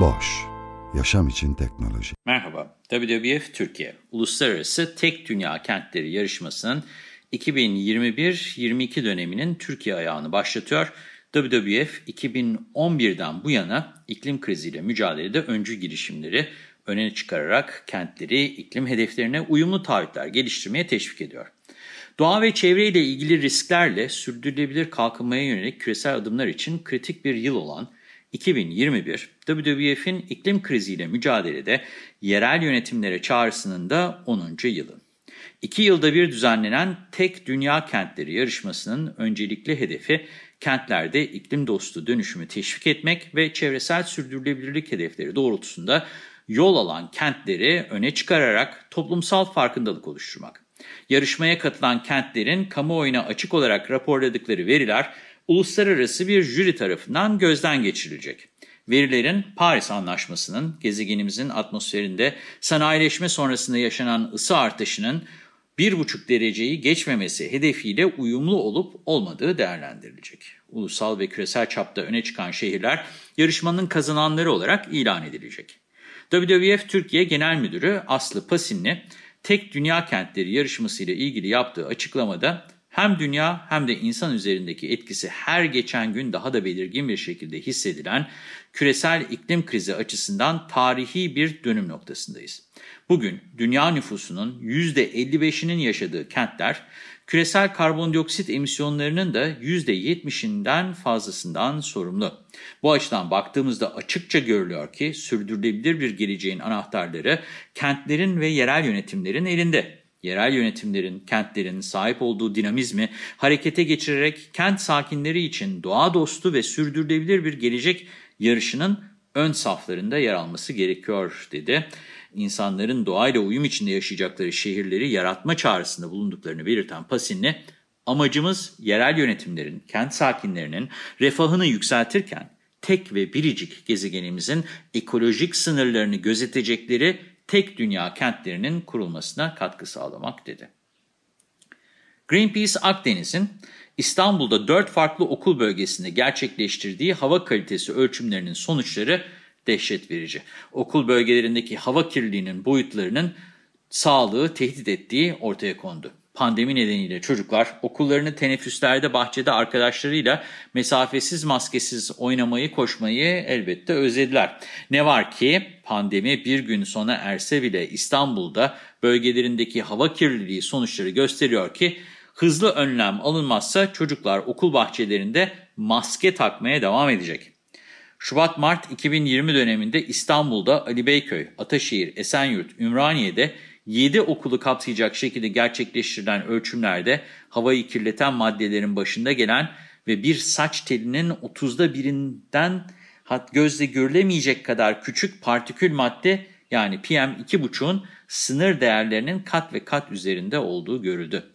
Boş, yaşam için teknoloji. Merhaba, WWF Türkiye, Uluslararası Tek Dünya Kentleri Yarışması'nın 2021-22 döneminin Türkiye ayağını başlatıyor. WWF 2011'den bu yana iklim kriziyle mücadelede öncü girişimleri öne çıkararak kentleri iklim hedeflerine uyumlu taahhütler geliştirmeye teşvik ediyor. Doğa ve çevreyle ilgili risklerle sürdürülebilir kalkınmaya yönelik küresel adımlar için kritik bir yıl olan 2021, WWF'in iklim kriziyle mücadelede yerel yönetimlere çağrısının da 10. yılı. İki yılda bir düzenlenen Tek Dünya Kentleri yarışmasının öncelikli hedefi kentlerde iklim dostu dönüşümü teşvik etmek ve çevresel sürdürülebilirlik hedefleri doğrultusunda yol alan kentleri öne çıkararak toplumsal farkındalık oluşturmak. Yarışmaya katılan kentlerin kamuoyuna açık olarak raporladıkları veriler uluslararası bir jüri tarafından gözden geçirilecek. Verilerin Paris Anlaşması'nın gezegenimizin atmosferinde sanayileşme sonrasında yaşanan ısı artışının 1,5 dereceyi geçmemesi hedefiyle uyumlu olup olmadığı değerlendirilecek. Ulusal ve küresel çapta öne çıkan şehirler yarışmanın kazananları olarak ilan edilecek. WWF Türkiye Genel Müdürü Aslı Pasinli, Tek Dünya Kentleri yarışması ile ilgili yaptığı açıklamada hem dünya hem de insan üzerindeki etkisi her geçen gün daha da belirgin bir şekilde hissedilen küresel iklim krizi açısından tarihi bir dönüm noktasındayız. Bugün dünya nüfusunun %55'inin yaşadığı kentler, küresel karbondioksit emisyonlarının da %70'inden fazlasından sorumlu. Bu açıdan baktığımızda açıkça görülüyor ki sürdürülebilir bir geleceğin anahtarları kentlerin ve yerel yönetimlerin elinde. Yerel yönetimlerin, kentlerin sahip olduğu dinamizmi harekete geçirerek kent sakinleri için doğa dostu ve sürdürülebilir bir gelecek yarışının ön saflarında yer alması gerekiyor dedi. İnsanların doğayla uyum içinde yaşayacakları şehirleri yaratma çağrısında bulunduklarını belirten Pasinli, amacımız yerel yönetimlerin, kent sakinlerinin refahını yükseltirken tek ve biricik gezegenimizin ekolojik sınırlarını gözetecekleri tek dünya kentlerinin kurulmasına katkı sağlamak dedi. Greenpeace Akdeniz'in İstanbul'da 4 farklı okul bölgesinde gerçekleştirdiği hava kalitesi ölçümlerinin sonuçları dehşet verici. Okul bölgelerindeki hava kirliliğinin boyutlarının sağlığı tehdit ettiği ortaya kondu. Pandemi nedeniyle çocuklar okullarını teneffüslerde bahçede arkadaşlarıyla mesafesiz maskesiz oynamayı koşmayı elbette özlediler. Ne var ki pandemi bir gün sona erse bile İstanbul'da bölgelerindeki hava kirliliği sonuçları gösteriyor ki hızlı önlem alınmazsa çocuklar okul bahçelerinde maske takmaya devam edecek. Şubat-Mart 2020 döneminde İstanbul'da Ali Beyköy, Ataşehir, Esenyurt, Ümraniye'de 7 okulu kapsayacak şekilde gerçekleştirilen ölçümlerde havayı kirleten maddelerin başında gelen ve bir saç telinin 30'da birinden gözle görülemeyecek kadar küçük partikül madde yani PM2,5'un sınır değerlerinin kat ve kat üzerinde olduğu görüldü.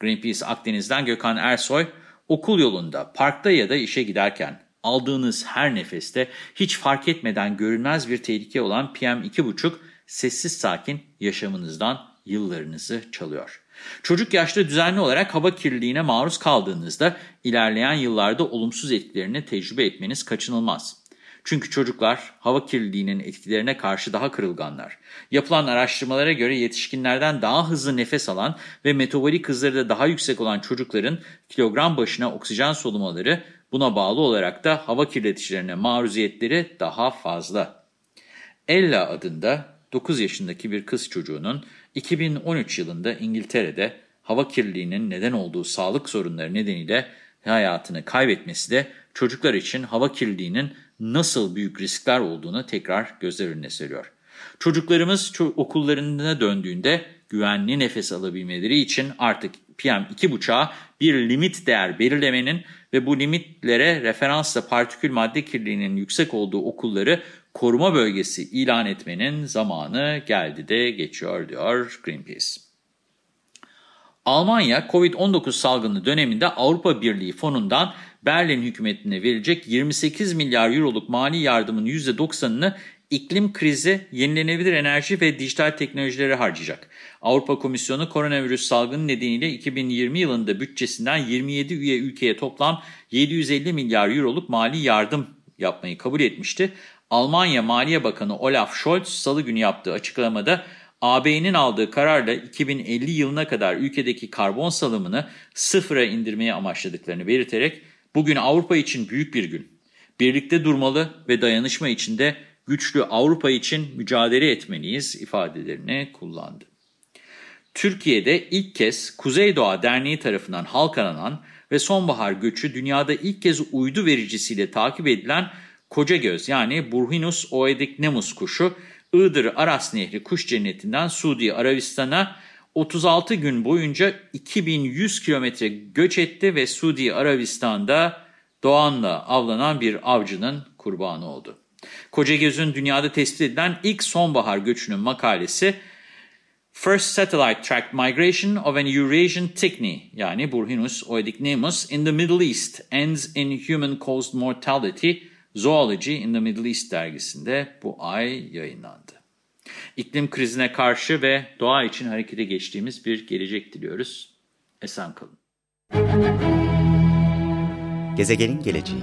Greenpeace Akdeniz'den Gökhan Ersoy, okul yolunda, parkta ya da işe giderken aldığınız her nefeste hiç fark etmeden görünmez bir tehlike olan PM2,5 sessiz sakin yaşamınızdan yıllarınızı çalıyor. Çocuk yaşta düzenli olarak hava kirliliğine maruz kaldığınızda ilerleyen yıllarda olumsuz etkilerini tecrübe etmeniz kaçınılmaz. Çünkü çocuklar hava kirliliğinin etkilerine karşı daha kırılganlar. Yapılan araştırmalara göre yetişkinlerden daha hızlı nefes alan ve metabolik hızları da daha yüksek olan çocukların kilogram başına oksijen solumaları buna bağlı olarak da hava kirleticilerine maruziyetleri daha fazla. Ella adında 9 yaşındaki bir kız çocuğunun 2013 yılında İngiltere'de hava kirliliğinin neden olduğu sağlık sorunları nedeniyle hayatını kaybetmesi de çocuklar için hava kirliliğinin nasıl büyük riskler olduğunu tekrar gözler önüne seriyor. Çocuklarımız okullarına döndüğünde güvenli nefes alabilmeleri için artık PM2.5'a bir limit değer belirlemenin ve bu limitlere referansla partikül madde kirliliğinin yüksek olduğu okulları koruma bölgesi ilan etmenin zamanı geldi de geçiyor diyor Greenpeace. Almanya, Covid-19 salgını döneminde Avrupa Birliği fonundan Berlin hükümetine verilecek 28 milyar euroluk mali yardımın %90'ını iklim krizi, yenilenebilir enerji ve dijital teknolojilere harcayacak. Avrupa Komisyonu koronavirüs salgını nedeniyle 2020 yılında bütçesinden 27 üye ülkeye toplam 750 milyar euroluk mali yardım yapmayı kabul etmişti. Almanya Maliye Bakanı Olaf Scholz salı günü yaptığı açıklamada AB'nin aldığı kararla 2050 yılına kadar ülkedeki karbon salımını sıfıra indirmeye amaçladıklarını belirterek bugün Avrupa için büyük bir gün. Birlikte durmalı ve dayanışma içinde güçlü Avrupa için mücadele etmeliyiz ifadelerini kullandı. Türkiye'de ilk kez Kuzeydoğa Derneği tarafından halkalanan ve sonbahar göçü dünyada ilk kez uydu vericisiyle takip edilen koca göz yani Burhinus oedicnemus kuşu Iğdır Aras Nehri kuş cennetinden Suudi Arabistan'a 36 gün boyunca 2100 kilometre göç etti ve Suudi Arabistan'da doğanla avlanan bir avcının kurbanı oldu. Koca gözün dünyada tespit edilen ilk sonbahar göçünün makalesi First Satellite Tracked Migration of an Eurasian Tichney yani Burhinus oedicnemus in the Middle East ends in human-caused mortality Zoology in the Middle East dergisinde bu ay yayınlandı. İklim krizine karşı ve doğa için harekete geçtiğimiz bir gelecek diliyoruz. Esen kalın. Gezegenin geleceği